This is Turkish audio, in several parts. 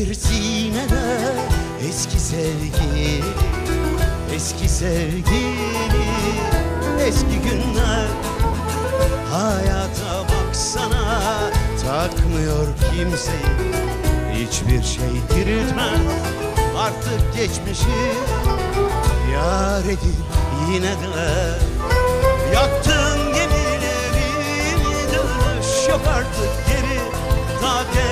bir sinene eski sevgili Eski sevgili eski günler. Hayata baksana takmıyor kimseyi. Hiçbir şey diriltmez artık geçmişi. Yar edip yine de. Yaktın gemilerimi Dönüş yok artık geri. Ta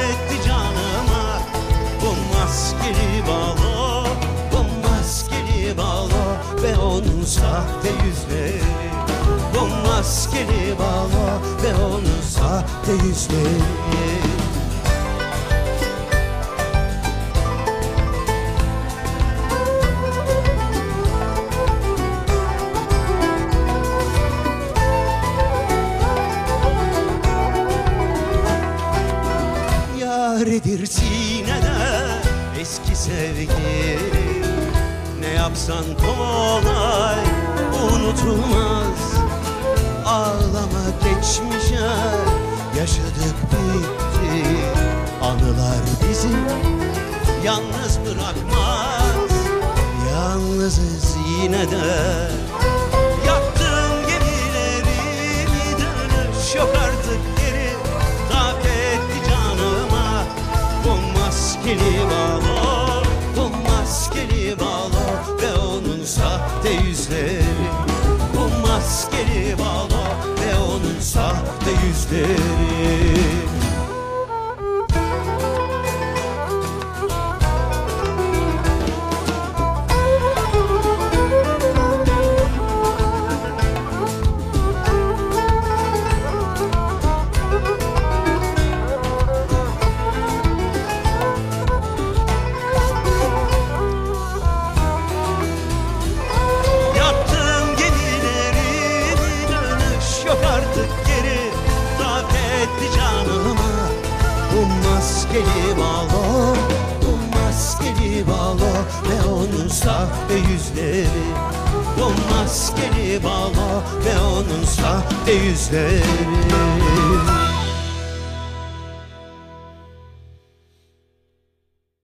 sahte yüzleri. Bu maskeli balo ve onun sahte yüzleri. Yaredir sinede eski sevgili Ne yapsan kolay unutulmaz. Ağlama geçmişe yaşadık bitti. Anılar bizi yalnız bırakmaz. Yalnızız yine de. Yaktın gemilerimi dönüş yok artık geri. Tak etti canıma bu maskeli balo Bu maskeli balo ve onun sahte yüzleri balo ve onun sahte yüzleri maskeli balo Bu maskeli balo Ve onun sahte yüzleri. Bu maskeli balo Ve onun sahte yüzleri